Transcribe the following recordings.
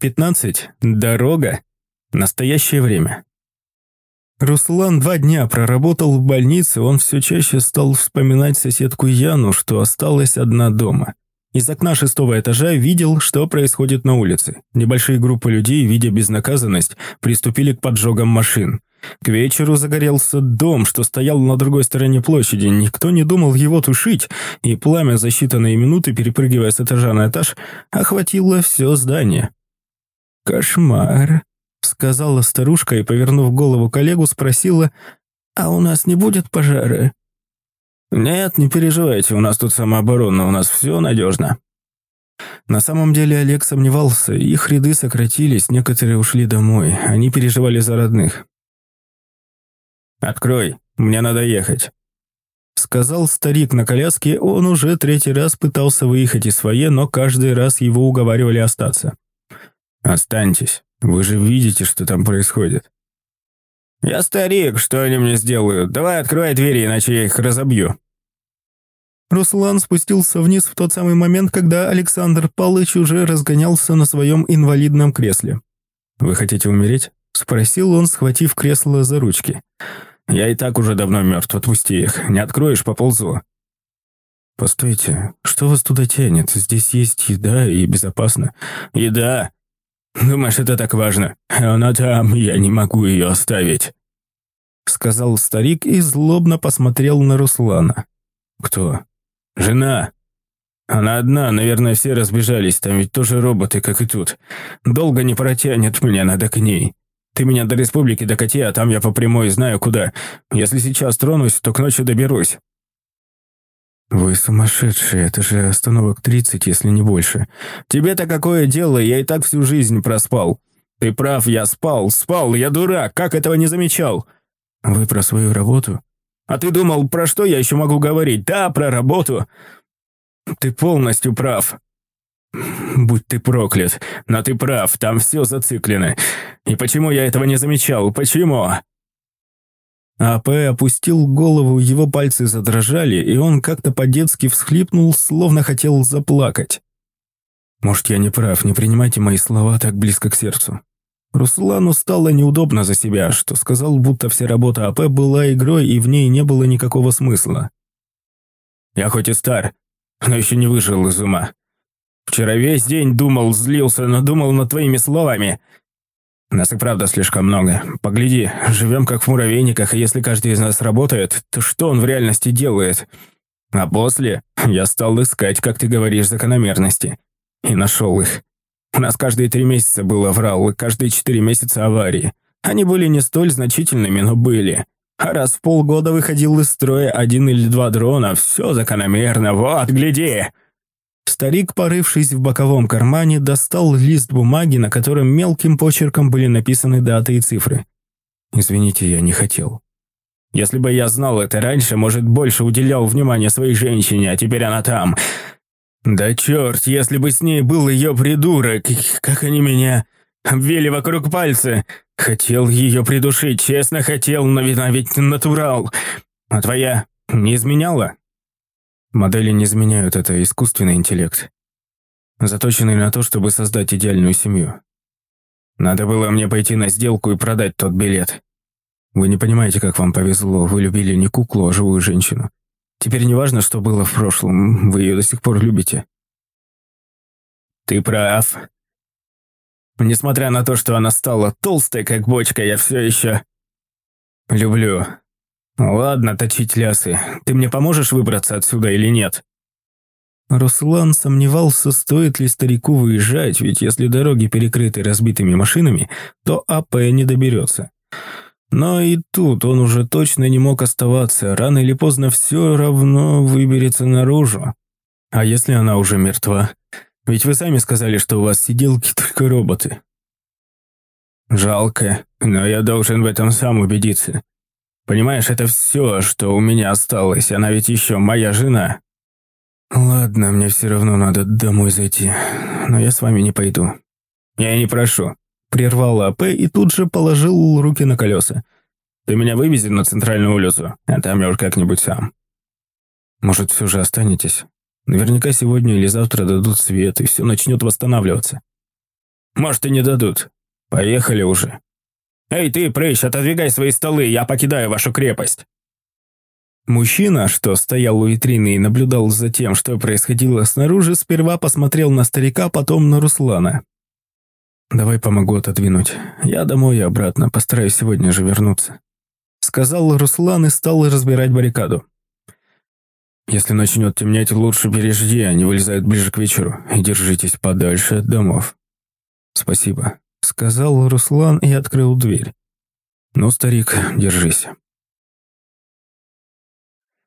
15. Дорога. Настоящее время. Руслан два дня проработал в больнице, он все чаще стал вспоминать соседку Яну, что осталась одна дома. Из окна шестого этажа видел, что происходит на улице. Небольшие группы людей, видя безнаказанность, приступили к поджогам машин. К вечеру загорелся дом, что стоял на другой стороне площади. Никто не думал его тушить, и пламя за считанные минуты, перепрыгивая с этажа на этаж, охватило все здание. «Кошмар», — сказала старушка и, повернув голову коллегу, спросила, «А у нас не будет пожара?» «Нет, не переживайте, у нас тут самооборона, у нас все надежно». На самом деле Олег сомневался, их ряды сократились, некоторые ушли домой, они переживали за родных. «Открой, мне надо ехать», — сказал старик на коляске, он уже третий раз пытался выехать из фойе, но каждый раз его уговаривали остаться. «Останьтесь, вы же видите, что там происходит». «Я старик, что они мне сделают? Давай открывай двери, иначе я их разобью». Руслан спустился вниз в тот самый момент, когда Александр Палыч уже разгонялся на своем инвалидном кресле. «Вы хотите умереть?» – спросил он, схватив кресло за ручки. «Я и так уже давно мертв, отпусти их. Не откроешь, поползу». «Постойте, что вас туда тянет? Здесь есть еда и безопасно». «Еда? Думаешь, это так важно? Она там, я не могу ее оставить», — сказал старик и злобно посмотрел на Руслана. «Кто?» «Жена. Она одна, наверное, все разбежались, там ведь тоже роботы, как и тут. Долго не протянет, мне надо к ней. Ты меня до республики докати, а там я по прямой знаю куда. Если сейчас тронусь, то к ночи доберусь». «Вы сумасшедшие, это же остановок 30, если не больше. Тебе-то какое дело, я и так всю жизнь проспал. Ты прав, я спал, спал, я дурак, как этого не замечал?» «Вы про свою работу?» «А ты думал, про что я еще могу говорить? Да, про работу!» «Ты полностью прав. Будь ты проклят, но ты прав, там все зациклено. И почему я этого не замечал, почему?» АП опустил голову, его пальцы задрожали, и он как-то по-детски всхлипнул, словно хотел заплакать. «Может, я не прав, не принимайте мои слова так близко к сердцу». Руслану стало неудобно за себя, что сказал, будто вся работа АП была игрой, и в ней не было никакого смысла. «Я хоть и стар, но еще не выжил из ума. Вчера весь день думал, злился, но думал над твоими словами. Нас и правда слишком много. Погляди, живем как в муравейниках, и если каждый из нас работает, то что он в реальности делает? А после я стал искать, как ты говоришь, закономерности. И нашел их. У нас каждые три месяца был аврал, и каждые четыре месяца аварии. Они были не столь значительными, но были. А раз в полгода выходил из строя один или два дрона, все закономерно, вот, гляди!» Старик, порывшись в боковом кармане, достал лист бумаги, на котором мелким почерком были написаны даты и цифры. «Извините, я не хотел». «Если бы я знал это раньше, может, больше уделял внимания своей женщине, а теперь она там. Да черт, если бы с ней был ее придурок, как они меня обвели вокруг пальца. Хотел ее придушить, честно хотел, но вина ведь натурал. А твоя не изменяла?» Модели не изменяют, это искусственный интеллект. Заточенный на то, чтобы создать идеальную семью. Надо было мне пойти на сделку и продать тот билет. Вы не понимаете, как вам повезло. Вы любили не куклу, а живую женщину. Теперь не важно, что было в прошлом, вы ее до сих пор любите. Ты прав. Несмотря на то, что она стала толстой, как бочка, я все еще... Люблю. «Ладно, точить лясы. Ты мне поможешь выбраться отсюда или нет?» Руслан сомневался, стоит ли старику выезжать, ведь если дороги перекрыты разбитыми машинами, то АП не доберется. Но и тут он уже точно не мог оставаться, рано или поздно все равно выберется наружу. А если она уже мертва? Ведь вы сами сказали, что у вас сиделки только роботы. Жалко, но я должен в этом сам убедиться. Понимаешь, это все, что у меня осталось. Она ведь еще моя жена. Ладно, мне все равно надо домой зайти. Но я с вами не пойду. Я не прошу. Прервал АП и тут же положил руки на колеса. Ты меня вывези на центральную улицу, а там я уж как-нибудь сам. Может, все же останетесь? Наверняка сегодня или завтра дадут свет, и все начнет восстанавливаться. Может, и не дадут. Поехали уже. Эй, ты, прыщ, отодвигай свои столы, я покидаю вашу крепость. Мужчина, что стоял у витрины и наблюдал за тем, что происходило снаружи, сперва посмотрел на старика, потом на Руслана. «Давай помогу отодвинуть. Я домой и обратно, постараюсь сегодня же вернуться», — сказал Руслан и стал разбирать баррикаду. «Если начнет темнеть, лучше пережди, они вылезают ближе к вечеру, и держитесь подальше от домов». «Спасибо», — сказал Руслан и открыл дверь. «Ну, старик, держись».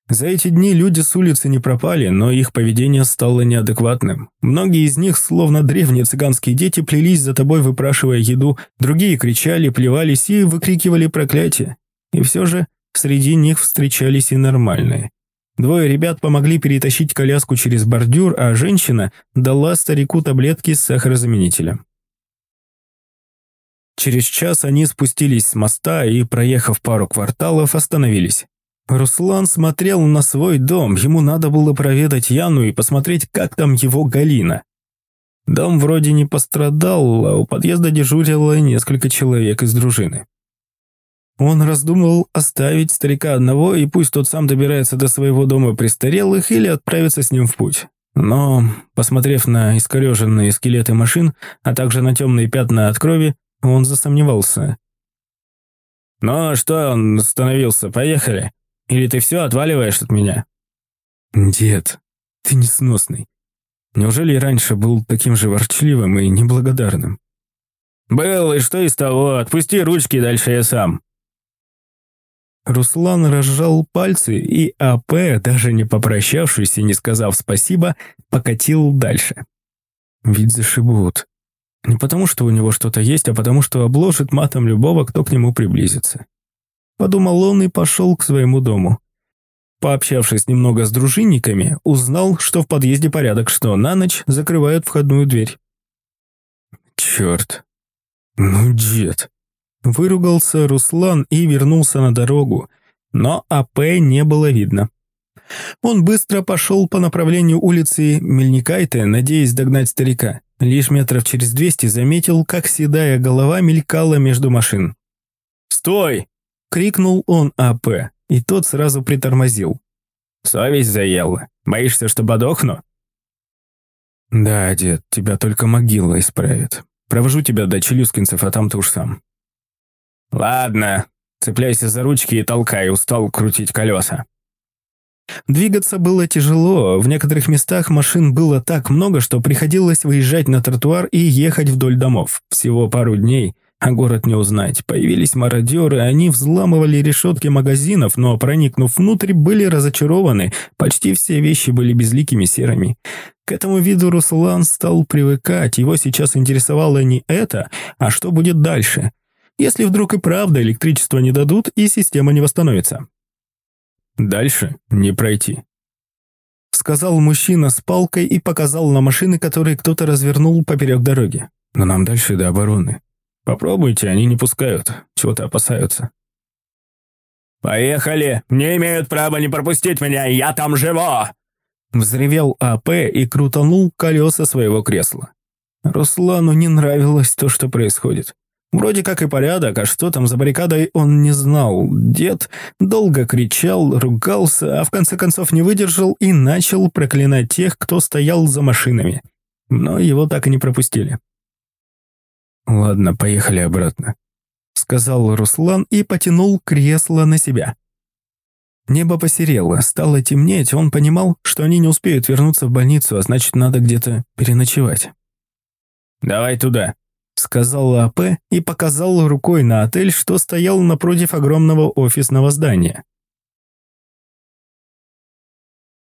За эти дни люди с улицы не пропали, но их поведение стало неадекватным. Многие из них, словно древние цыганские дети, плелись за тобой, выпрашивая еду, другие кричали, плевались и выкрикивали проклятия. И все же среди них встречались и нормальные. Двое ребят помогли перетащить коляску через бордюр, а женщина дала старику таблетки с сахарозаменителем. Через час они спустились с моста и, проехав пару кварталов, остановились. Руслан смотрел на свой дом, ему надо было проведать Яну и посмотреть, как там его Галина. Дом вроде не пострадал, а у подъезда дежурило несколько человек из дружины. Он раздумывал оставить старика одного, и пусть тот сам добирается до своего дома престарелых или отправиться с ним в путь. Но, посмотрев на искореженные скелеты машин, а также на темные пятна от крови, он засомневался. «Ну что, он остановился, поехали?» Или ты все отваливаешь от меня?» «Дед, ты несносный. Неужели раньше был таким же ворчливым и неблагодарным?» «Был, и что из того? Отпусти ручки, дальше я сам». Руслан разжал пальцы, и АП, даже не попрощавшись и не сказав спасибо, покатил дальше. Ведь зашибут. Не потому, что у него что-то есть, а потому, что обложит матом любого, кто к нему приблизится. Подумал он и пошел к своему дому. Пообщавшись немного с дружинниками, узнал, что в подъезде порядок, что на ночь закрывают входную дверь. «Черт! Ну, дед!» Выругался Руслан и вернулся на дорогу, но АП не было видно. Он быстро пошел по направлению улицы Мельникайте, надеясь догнать старика. Лишь метров через двести заметил, как седая голова мелькала между машин. «Стой!» Крикнул он АП, и тот сразу притормозил. «Совесть заела. Боишься, что подохну?» «Да, дед, тебя только могила исправит. Провожу тебя до челюскинцев, а там ты уж сам». «Ладно, цепляйся за ручки и толкай, устал крутить колеса». Двигаться было тяжело, в некоторых местах машин было так много, что приходилось выезжать на тротуар и ехать вдоль домов. Всего пару дней, а город не узнать. Появились мародеры, они взламывали решетки магазинов, но, проникнув внутрь, были разочарованы. Почти все вещи были безликими серыми. К этому виду Руслан стал привыкать. Его сейчас интересовало не это, а что будет дальше. Если вдруг и правда электричество не дадут и система не восстановится. Дальше не пройти. Сказал мужчина с палкой и показал на машины, которые кто-то развернул поперек дороги. Но нам дальше до обороны. Попробуйте, они не пускают. Чего-то опасаются. «Поехали! Не имеют права не пропустить меня, я там живу!» Взревел АП и крутанул колеса своего кресла. Руслану не нравилось то, что происходит. Вроде как и порядок, а что там за баррикадой он не знал. Дед долго кричал, ругался, а в конце концов не выдержал и начал проклинать тех, кто стоял за машинами. Но его так и не пропустили. «Ладно, поехали обратно», — сказал Руслан и потянул кресло на себя. Небо посерело, стало темнеть, он понимал, что они не успеют вернуться в больницу, а значит, надо где-то переночевать. «Давай туда», — сказал АП и показал рукой на отель, что стоял напротив огромного офисного здания.